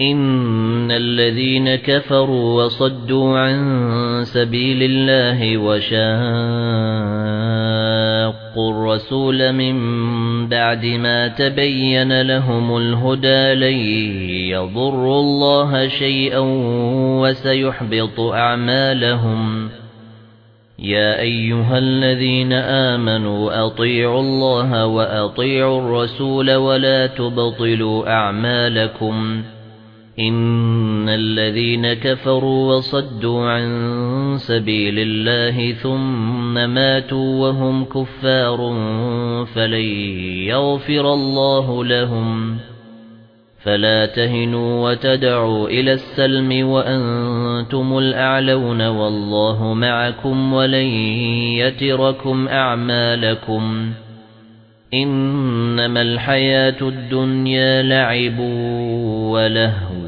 إِنَّ الَّذِينَ كَفَرُوا وَصَدُّوا عَن سَبِيلِ اللَّهِ وَشَاقُّوا الرَّسُولَ مِن بَعْدِ مَا تَبَيَّنَ لَهُمُ الْهُدَى لَن يَضُرُّوا اللَّهَ شَيْئًا وَسَيُحْبِطُ أَعْمَالَهُمْ يَا أَيُّهَا الَّذِينَ آمَنُوا أَطِيعُوا اللَّهَ وَأَطِيعُوا الرَّسُولَ وَلَا تُبْطِلُوا أَعْمَالَكُمْ إِنَّ الَّذِينَ كَفَرُوا وَصَدُّوا عَن سَبِيلِ اللَّهِ ثُمَّ مَاتُوا وَهُمْ كُفَّارٌ فَلَن يَغْفِرَ اللَّهُ لَهُمْ فَلَا تَهِنُوا وَتَدْعُوا إِلَى السَّلْمِ وَأَنتُمُ الْأَعْلَوْنَ وَاللَّهُ مَعَكُمْ وَلَن يَتِرَكُمْ أَعْمَالَكُمْ إِنَّمَا الْحَيَاةُ الدُّنْيَا لَعِبٌ وَلَهْوٌ